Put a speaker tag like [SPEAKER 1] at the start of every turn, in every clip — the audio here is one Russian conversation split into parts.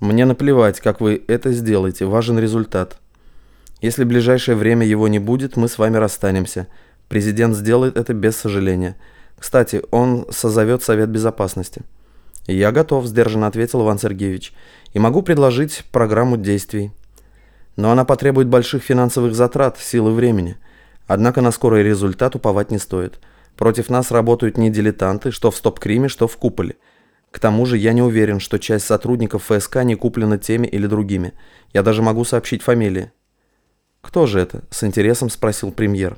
[SPEAKER 1] Мне наплевать, как вы это сделаете, важен результат. Если в ближайшее время его не будет, мы с вами расстанемся. Президент сделает это без сожаления. Кстати, он созовет Совет Безопасности. «Я готов», – сдержанно ответил Иван Сергеевич, – «и могу предложить программу действий. Но она потребует больших финансовых затрат, сил и времени. Однако на скорый результат уповать не стоит. Против нас работают не дилетанты, что в стоп-криме, что в куполе. К тому же я не уверен, что часть сотрудников ФСК не куплена теми или другими. Я даже могу сообщить фамилии». «Кто же это?» – с интересом спросил премьер.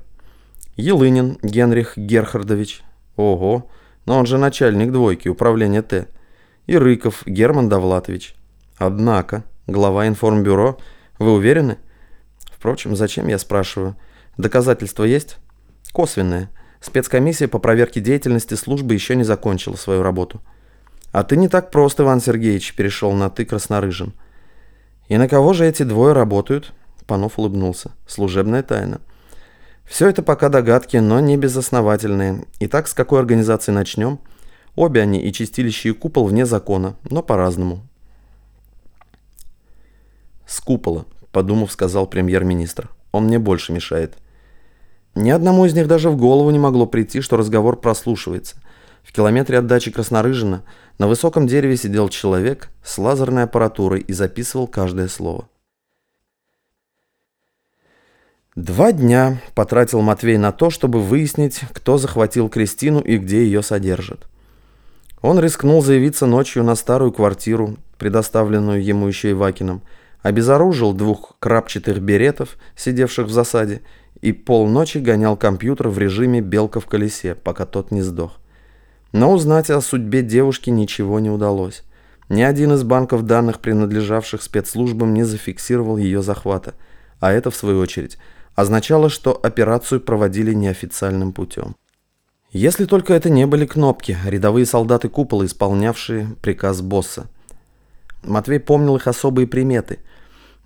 [SPEAKER 1] «Елынин Генрих Герхардович». «Ого, но он же начальник двойки, управления Т» и Рыков Герман Давлатович. Однако, глава информбюро, вы уверены? Впрочем, зачем я спрашиваю? Доказательства есть? Косвенные. Спецкомиссия по проверке деятельности службы еще не закончила свою работу. А ты не так просто, Иван Сергеевич, перешел на «ты» краснорыжим. И на кого же эти двое работают? Панов улыбнулся. Служебная тайна. Все это пока догадки, но не безосновательные. Итак, с какой организации начнем? Обе они и чистилище, и купол вне закона, но по-разному. «С купола», — подумав, сказал премьер-министр. «Он мне больше мешает». Ни одному из них даже в голову не могло прийти, что разговор прослушивается. В километре от дачи Краснорыжина на высоком дереве сидел человек с лазерной аппаратурой и записывал каждое слово. Два дня потратил Матвей на то, чтобы выяснить, кто захватил Кристину и где ее содержат. Он рискнул заявиться ночью на старую квартиру, предоставленную ему еще и Вакином, обезоружил двух крапчатых беретов, сидевших в засаде, и полночи гонял компьютер в режиме «белка в колесе», пока тот не сдох. Но узнать о судьбе девушки ничего не удалось. Ни один из банков данных, принадлежавших спецслужбам, не зафиксировал ее захвата, а это, в свою очередь, означало, что операцию проводили неофициальным путем. Если только это не были кнопки, рядовые солдаты купола, исполнявшие приказ босса. Матвей помнил их особые приметы.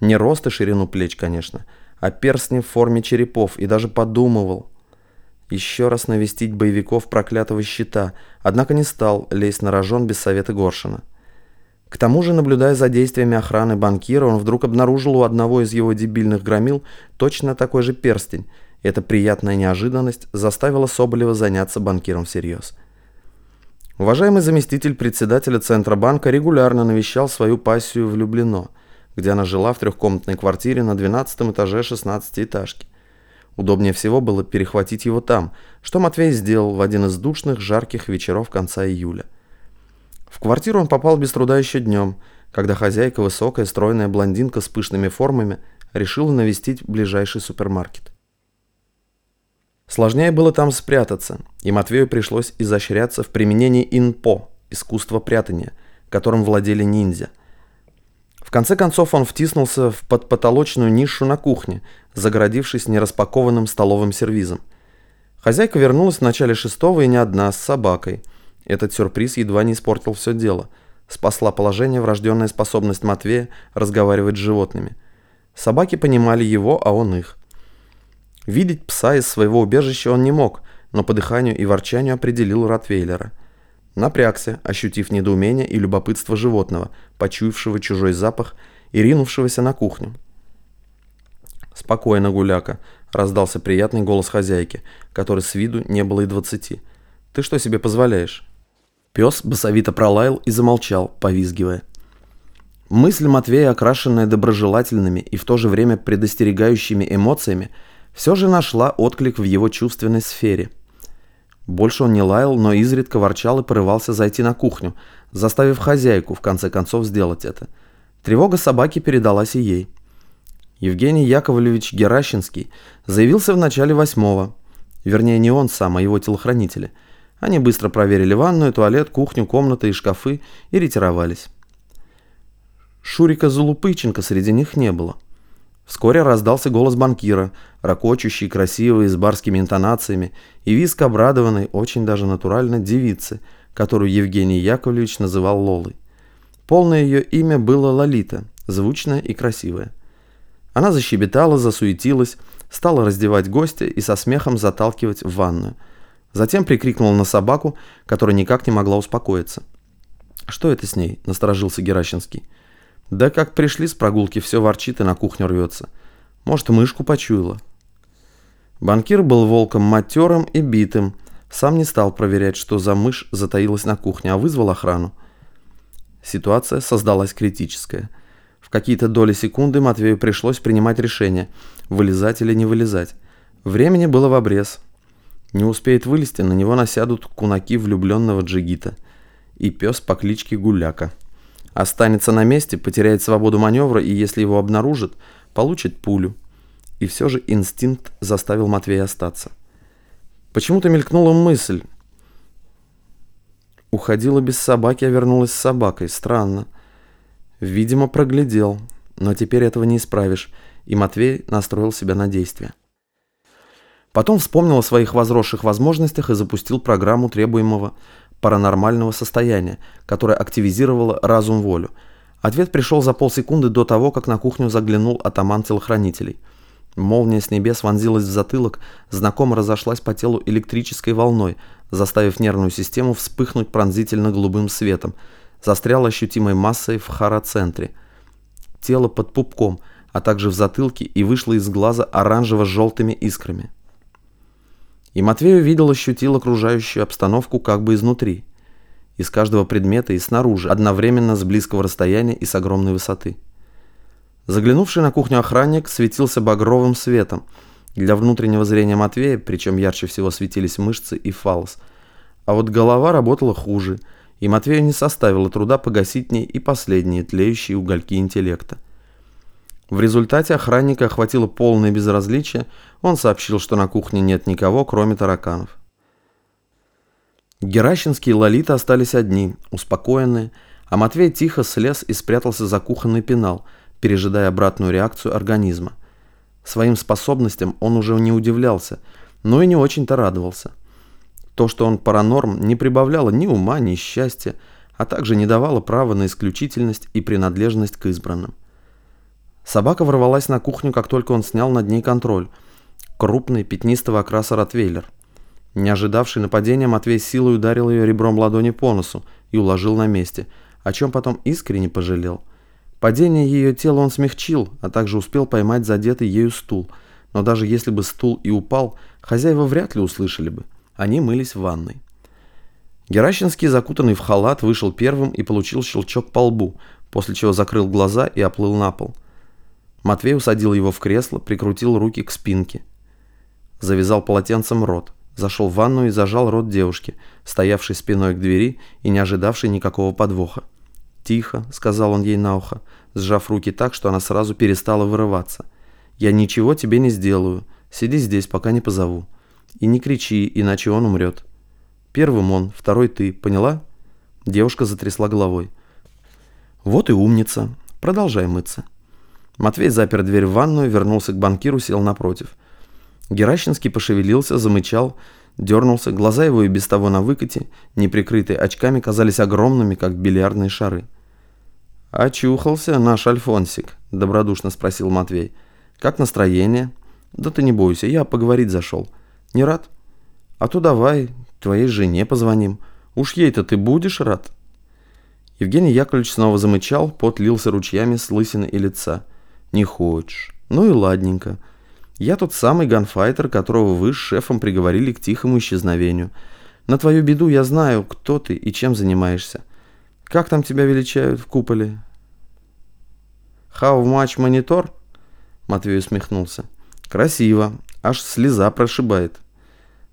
[SPEAKER 1] Не рост и ширину плеч, конечно, а перстни в форме черепов, и даже подумывал еще раз навестить боевиков проклятого щита, однако не стал лезть на рожон без совета Горшина. К тому же, наблюдая за действиями охраны банкира, он вдруг обнаружил у одного из его дебильных громил точно такой же перстень – эта приятная неожиданность заставила Соболева заняться банкиром всерьез. Уважаемый заместитель председателя Центробанка регулярно навещал свою пассию в Люблино, где она жила в трехкомнатной квартире на 12 этаже 16-этажки. Удобнее всего было перехватить его там, что Матвей сделал в один из душных, жарких вечеров конца июля. В квартиру он попал без труда еще днем, когда хозяйка, высокая, стройная блондинка с пышными формами, решила навестить ближайший супермаркет. Сложнее было там спрятаться, и Матвею пришлось изощряться в применении инпо, искусства прятания, которым владели ниндзя. В конце концов он втиснулся в подпотолочную нишу на кухне, загородившись нераспакованным столовым сервизом. Хозяйка вернулась в начале шестого и не одна, с собакой. Этот сюрприз едва не испортил все дело. Спасла положение врожденная способность Матвея разговаривать с животными. Собаки понимали его, а он их. Видеть пса из своего убежища он не мог, но по дыханию и ворчанию определил Ротвейлера. Напрягся, ощутив недоумение и любопытство животного, почуявшего чужой запах и ринувшегося на кухню. «Спокойно, гуляка», — раздался приятный голос хозяйки, который с виду не было и двадцати. «Ты что себе позволяешь?» Пес басовито пролаял и замолчал, повизгивая. Мысль Матвея, окрашенная доброжелательными и в то же время предостерегающими эмоциями, — все же нашла отклик в его чувственной сфере. Больше он не лаял, но изредка ворчал и порывался зайти на кухню, заставив хозяйку в конце концов сделать это. Тревога собаки передалась и ей. Евгений Яковлевич Геращинский заявился в начале восьмого. Вернее, не он сам, а его телохранители. Они быстро проверили ванную, туалет, кухню, комнаты и шкафы и ретировались. Шурика Зулупыченко среди них не было. Вскоре раздался голос банкира, ракочущий, красивый, с барскими интонациями, и виск обрадованной, очень даже натурально, девицы, которую Евгений Яковлевич называл Лолой. Полное ее имя было Лолита, звучное и красивое. Она защебетала, засуетилась, стала раздевать гостя и со смехом заталкивать в ванную. Затем прикрикнула на собаку, которая никак не могла успокоиться. «Что это с ней?» – насторожился Геращинский. Да как пришли с прогулки, все ворчит и на кухню рвется. Может, мышку почуяла. Банкир был волком матерым и битым. Сам не стал проверять, что за мышь затаилась на кухне, а вызвал охрану. Ситуация создалась критическая. В какие-то доли секунды Матвею пришлось принимать решение, вылезать или не вылезать. Времени было в обрез. Не успеет вылезти, на него насядут кунаки влюбленного джигита и пес по кличке Гуляка. Останется на месте, потеряет свободу маневра и, если его обнаружат, получит пулю. И все же инстинкт заставил Матвея остаться. Почему-то мелькнула мысль. Уходила без собаки, а вернулась с собакой. Странно. Видимо, проглядел. Но теперь этого не исправишь. И Матвей настроил себя на действие. Потом вспомнил о своих возросших возможностях и запустил программу требуемого паранормального состояния, которое активизировало разум-волю. Ответ пришел за полсекунды до того, как на кухню заглянул атаман телохранителей. Молния с небес вонзилась в затылок, знакомо разошлась по телу электрической волной, заставив нервную систему вспыхнуть пронзительно-голубым светом, застрял ощутимой массой в хароцентре. Тело под пупком, а также в затылке и вышло из глаза оранжево-желтыми искрами. И Матвей увидел, ощутил окружающую обстановку как бы изнутри. Из каждого предмета и снаружи, одновременно с близкого расстояния и с огромной высоты. Заглянувший на кухню охранник светился багровым светом. Для внутреннего зрения Матвея, причем ярче всего светились мышцы и фалос. А вот голова работала хуже, и Матвею не составило труда погасить ней и последние тлеющие угольки интеллекта. В результате охранника охватило полное безразличие, он сообщил, что на кухне нет никого, кроме тараканов. Геращинский и Лолита остались одни, успокоенные, а Матвей тихо слез и спрятался за кухонный пенал, пережидая обратную реакцию организма. Своим способностям он уже не удивлялся, но и не очень-то радовался. То, что он паранорм, не прибавляло ни ума, ни счастья, а также не давало права на исключительность и принадлежность к избранным. Собака ворвалась на кухню, как только он снял над ней контроль. Крупный, пятнистого окраса ротвейлер. Не ожидавший нападения, Матвей силой ударил ее ребром ладони по носу и уложил на месте, о чем потом искренне пожалел. Падение ее тела он смягчил, а также успел поймать задетый ею стул. Но даже если бы стул и упал, хозяева вряд ли услышали бы. Они мылись в ванной. Геращинский, закутанный в халат, вышел первым и получил щелчок по лбу, после чего закрыл глаза и оплыл на пол. Матвей усадил его в кресло, прикрутил руки к спинке. Завязал полотенцем рот, зашел в ванну и зажал рот девушки, стоявшей спиной к двери и не ожидавшей никакого подвоха. «Тихо», — сказал он ей на ухо, сжав руки так, что она сразу перестала вырываться. «Я ничего тебе не сделаю. Сиди здесь, пока не позову. И не кричи, иначе он умрет. Первым он, второй ты, поняла?» Девушка затрясла головой. «Вот и умница. Продолжай мыться». Матвей запер дверь в ванную, вернулся к банкиру, сел напротив. Геращинский пошевелился, замычал, дернулся, глаза его и без того на выкате, неприкрытые очками, казались огромными, как бильярдные шары. «Очухался наш Альфонсик?» – добродушно спросил Матвей. «Как настроение?» «Да ты не бойся, я поговорить зашел. Не рад?» «А то давай, твоей жене позвоним. Уж ей-то ты будешь рад?» Евгений Яковлевич снова замычал, пот лился ручьями с лысины и лица. Не хочешь. Ну и ладненько. Я тот самый ганфайтер, которого вы с шефом приговорили к тихому исчезновению. На твою беду я знаю, кто ты и чем занимаешься. Как там тебя величают в куполе? How much монитор? Матвей усмехнулся. Красиво. Аж слеза прошибает.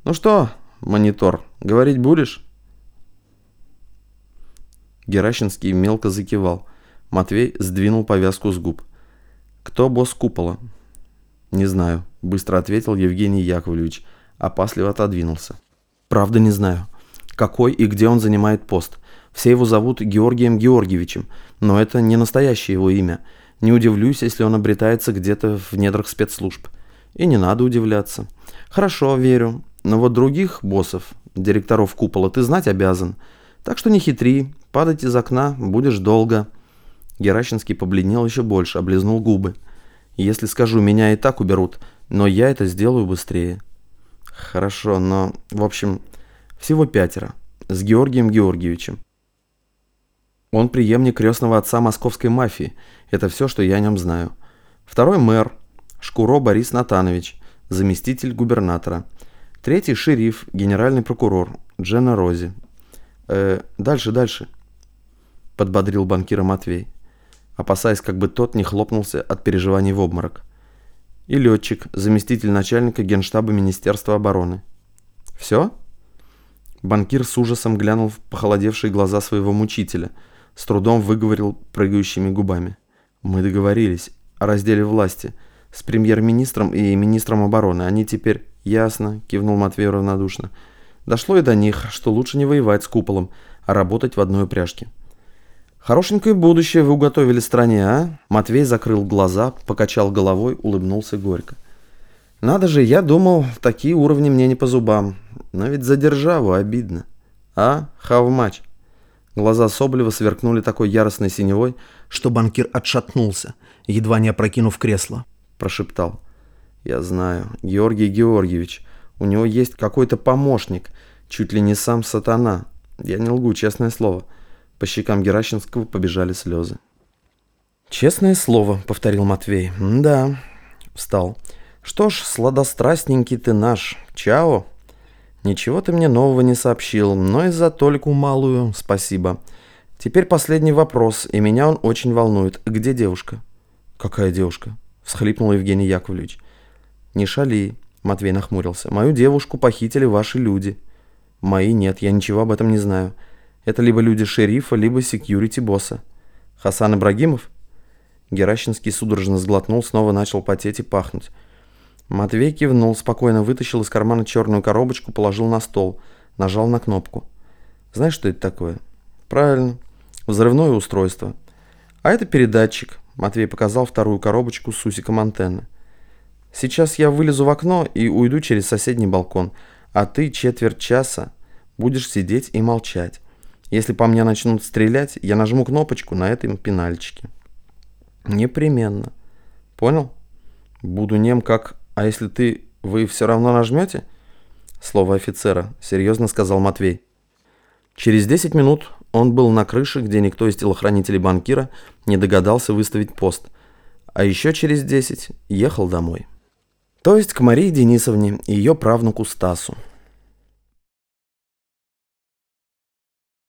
[SPEAKER 1] Ну что, монитор, говорить будешь? Геращинский мелко закивал. Матвей сдвинул повязку с губ. «Кто босс купола?» «Не знаю», – быстро ответил Евгений Яковлевич, опасливо отодвинулся. «Правда не знаю. Какой и где он занимает пост. Все его зовут Георгием Георгиевичем, но это не настоящее его имя. Не удивлюсь, если он обретается где-то в недрах спецслужб. И не надо удивляться. Хорошо, верю. Но вот других боссов, директоров купола, ты знать обязан. Так что не хитри, падать из окна будешь долго». Геращинский побледнел еще больше, облизнул губы. «Если скажу, меня и так уберут, но я это сделаю быстрее». «Хорошо, но, в общем, всего пятеро. С Георгием Георгиевичем». Он преемник крестного отца московской мафии. Это все, что я о нем знаю. Второй мэр. Шкуро Борис Натанович, заместитель губернатора. Третий шериф, генеральный прокурор Джена Рози. Э, дальше, дальше, подбодрил банкира Матвей, опасаясь, как бы тот не хлопнулся от переживаний в обморок. И летчик, заместитель начальника генштаба Министерства обороны. Все? Банкир с ужасом глянул в похолодевшие глаза своего мучителя, с трудом выговорил прыгающими губами. Мы договорились о разделе власти – с премьер-министром и министром обороны. Они теперь... Ясно, кивнул Матвей равнодушно. Дошло и до них, что лучше не воевать с куполом, а работать в одной упряжке. Хорошенькое будущее вы уготовили стране, а? Матвей закрыл глаза, покачал головой, улыбнулся горько. Надо же, я думал, такие уровни мне не по зубам. Но ведь за державу обидно. А, хавмач? Глаза Соболева сверкнули такой яростной синевой, что банкир отшатнулся, едва не опрокинув кресло прошептал. «Я знаю. Георгий Георгиевич. У него есть какой-то помощник. Чуть ли не сам сатана. Я не лгу, честное слово». По щекам Геращинского побежали слезы. «Честное слово», — повторил Матвей. «Да». Встал. «Что ж, сладострастненький ты наш. Чао». «Ничего ты мне нового не сообщил, но и за только малую спасибо. Теперь последний вопрос, и меня он очень волнует. Где девушка?» «Какая девушка?» — всхлипнул Евгений Яковлевич. «Не шали», — Матвей нахмурился. «Мою девушку похитили ваши люди». «Мои нет, я ничего об этом не знаю. Это либо люди шерифа, либо секьюрити-босса». «Хасан Ибрагимов?» Геращинский судорожно сглотнул, снова начал потеть и пахнуть. Матвей кивнул, спокойно вытащил из кармана черную коробочку, положил на стол, нажал на кнопку. «Знаешь, что это такое?» «Правильно. Взрывное устройство. А это передатчик. Матвей показал вторую коробочку с усиком антенны. «Сейчас я вылезу в окно и уйду через соседний балкон, а ты четверть часа будешь сидеть и молчать. Если по мне начнут стрелять, я нажму кнопочку на этом пенальчике». «Непременно. Понял? Буду нем как... А если ты... Вы все равно нажмете?» «Слово офицера», — серьезно сказал Матвей. Через 10 минут он был на крыше, где никто из телохранителей банкира не догадался выставить пост, а еще через 10 ехал домой. То есть к Марии Денисовне и ее правнуку Стасу.